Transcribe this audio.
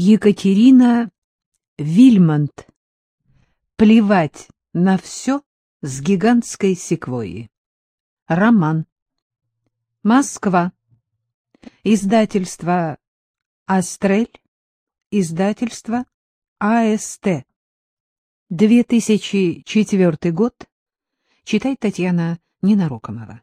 Екатерина Вильмонт. Плевать на все с гигантской секвойи. Роман. Москва. Издательство «Астрель». Издательство АСТ. 2004 год. Читает Татьяна Ненарокомова.